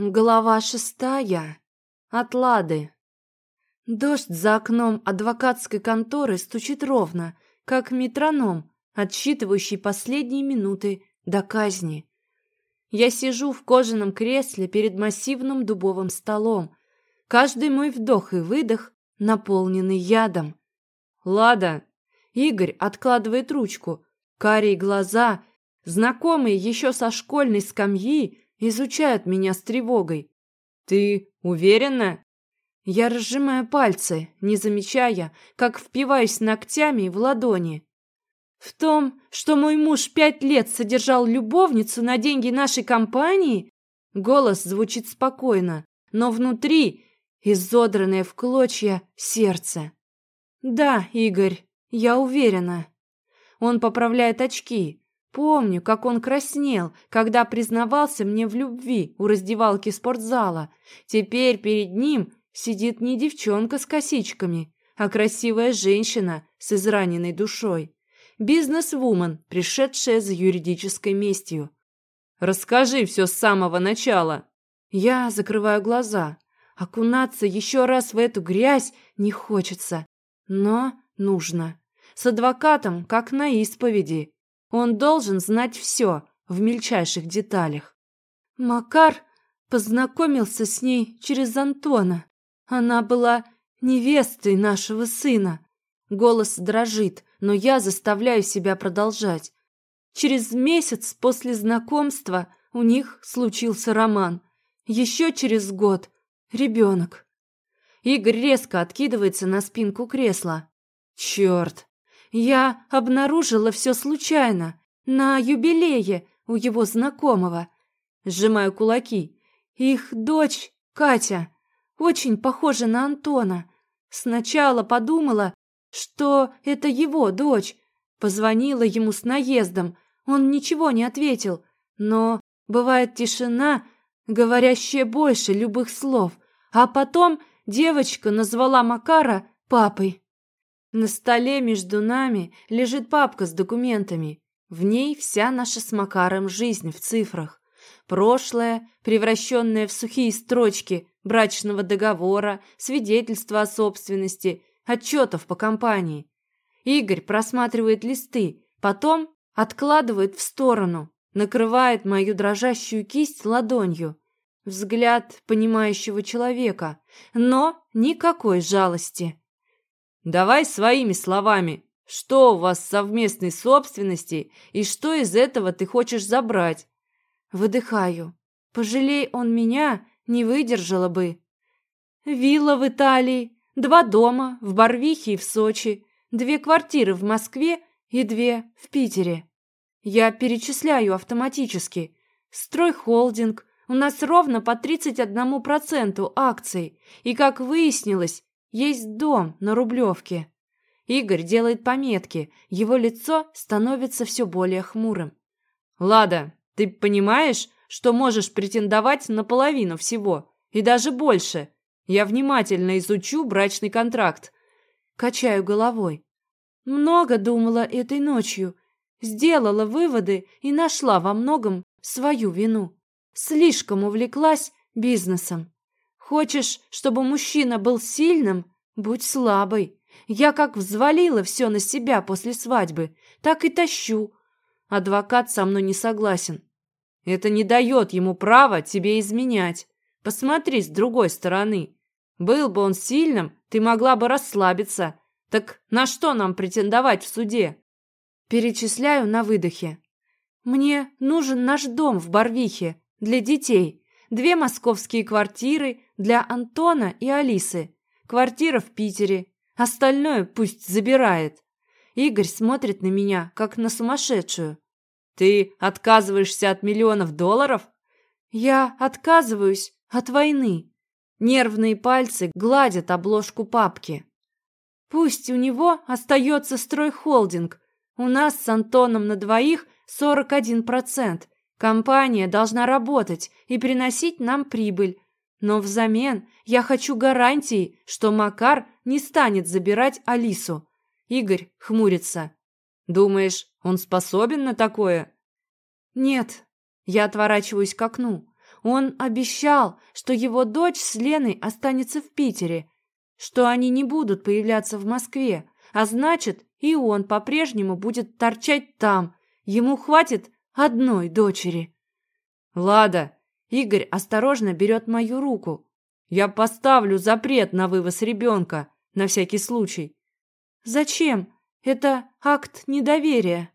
Глава шестая. От Лады. Дождь за окном адвокатской конторы стучит ровно, как метроном, отсчитывающий последние минуты до казни. Я сижу в кожаном кресле перед массивным дубовым столом. Каждый мой вдох и выдох наполнены ядом. «Лада!» Игорь откладывает ручку. Карие глаза, знакомые еще со школьной скамьи, изучают меня с тревогой. «Ты уверена?» Я разжимаю пальцы, не замечая, как впиваюсь ногтями в ладони. В том, что мой муж пять лет содержал любовницу на деньги нашей компании, голос звучит спокойно, но внутри изодранное в клочья сердце. Да, Игорь, я уверена. Он поправляет очки, Помню, как он краснел, когда признавался мне в любви у раздевалки спортзала. Теперь перед ним сидит не девчонка с косичками, а красивая женщина с израненной душой. Бизнес-вумен, пришедшая за юридической местью. «Расскажи все с самого начала». Я закрываю глаза. Окунаться еще раз в эту грязь не хочется, но нужно. С адвокатом, как на исповеди. Он должен знать все в мельчайших деталях. Макар познакомился с ней через Антона. Она была невестой нашего сына. Голос дрожит, но я заставляю себя продолжать. Через месяц после знакомства у них случился роман. Еще через год — ребенок. Игорь резко откидывается на спинку кресла. Черт! Я обнаружила все случайно, на юбилее у его знакомого. Сжимаю кулаки. Их дочь, Катя, очень похожа на Антона. Сначала подумала, что это его дочь. Позвонила ему с наездом. Он ничего не ответил. Но бывает тишина, говорящая больше любых слов. А потом девочка назвала Макара папой. На столе между нами лежит папка с документами. В ней вся наша с Макаром жизнь в цифрах. Прошлое, превращенное в сухие строчки брачного договора, свидетельства о собственности, отчетов по компании. Игорь просматривает листы, потом откладывает в сторону, накрывает мою дрожащую кисть ладонью. Взгляд понимающего человека, но никакой жалости. Давай своими словами. Что у вас совместной собственности и что из этого ты хочешь забрать? Выдыхаю. Пожалей он меня, не выдержала бы. Вилла в Италии, два дома в Барвихе и в Сочи, две квартиры в Москве и две в Питере. Я перечисляю автоматически. Стройхолдинг, у нас ровно по 31% акций, и, как выяснилось, есть дом на Рублевке. Игорь делает пометки, его лицо становится все более хмурым. «Лада, ты понимаешь, что можешь претендовать на половину всего, и даже больше? Я внимательно изучу брачный контракт». Качаю головой. Много думала этой ночью, сделала выводы и нашла во многом свою вину. Слишком увлеклась бизнесом. Хочешь, чтобы мужчина был сильным? Будь слабой. Я как взвалила все на себя после свадьбы, так и тащу. Адвокат со мной не согласен. Это не дает ему права тебе изменять. Посмотри с другой стороны. Был бы он сильным, ты могла бы расслабиться. Так на что нам претендовать в суде? Перечисляю на выдохе. Мне нужен наш дом в Барвихе для детей, две московские квартиры для Антона и Алисы, квартира в Питере, остальное пусть забирает. Игорь смотрит на меня, как на сумасшедшую. Ты отказываешься от миллионов долларов? Я отказываюсь от войны. Нервные пальцы гладят обложку папки. Пусть у него остается стройхолдинг. У нас с Антоном на двоих 41%. Компания должна работать и приносить нам прибыль. Но взамен я хочу гарантии, что Макар не станет забирать Алису. Игорь хмурится. Думаешь, он способен на такое? Нет. Я отворачиваюсь к окну. Он обещал, что его дочь с Леной останется в Питере, что они не будут появляться в Москве, а значит, и он по-прежнему будет торчать там. Ему хватит одной дочери. Лада, Игорь осторожно берет мою руку. Я поставлю запрет на вывоз ребенка, на всякий случай. Зачем? Это акт недоверия.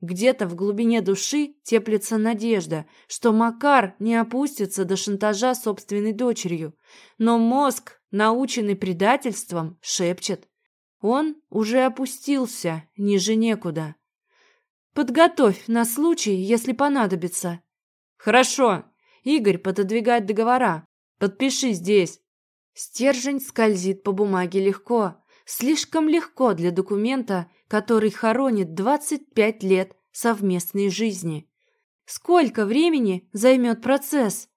Где-то в глубине души теплится надежда, что Макар не опустится до шантажа собственной дочерью. Но мозг, наученный предательством, шепчет. Он уже опустился, ниже некуда. Подготовь на случай, если понадобится. Хорошо. Игорь пододвигает договора. Подпиши здесь. Стержень скользит по бумаге легко. Слишком легко для документа, который хоронит 25 лет совместной жизни. Сколько времени займет процесс?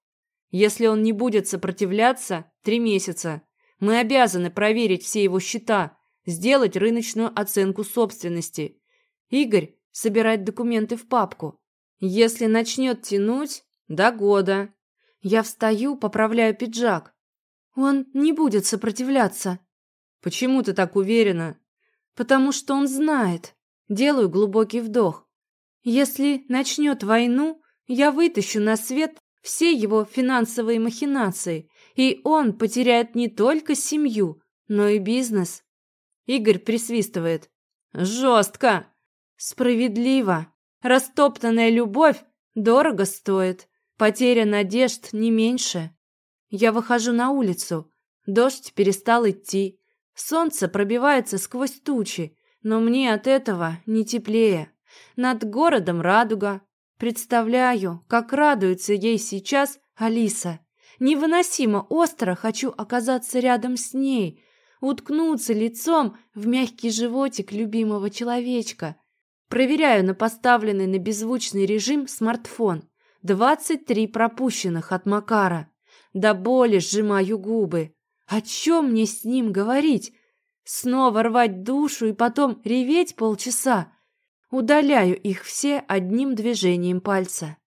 Если он не будет сопротивляться, три месяца. Мы обязаны проверить все его счета, сделать рыночную оценку собственности. Игорь собирает документы в папку. Если начнет тянуть, до года. Я встаю, поправляю пиджак. Он не будет сопротивляться. Почему ты так уверена? Потому что он знает. Делаю глубокий вдох. Если начнет войну, я вытащу на свет все его финансовые махинации, и он потеряет не только семью, но и бизнес. Игорь присвистывает. Жестко. Справедливо. Растоптанная любовь дорого стоит. Потеря надежд не меньше. Я выхожу на улицу. Дождь перестал идти. Солнце пробивается сквозь тучи, но мне от этого не теплее. Над городом радуга. Представляю, как радуется ей сейчас Алиса. Невыносимо остро хочу оказаться рядом с ней, уткнуться лицом в мягкий животик любимого человечка. Проверяю на поставленный на беззвучный режим смартфон. 23 пропущенных от Макара. До боли сжимаю губы. О чем мне с ним говорить? Снова рвать душу и потом реветь полчаса? Удаляю их все одним движением пальца.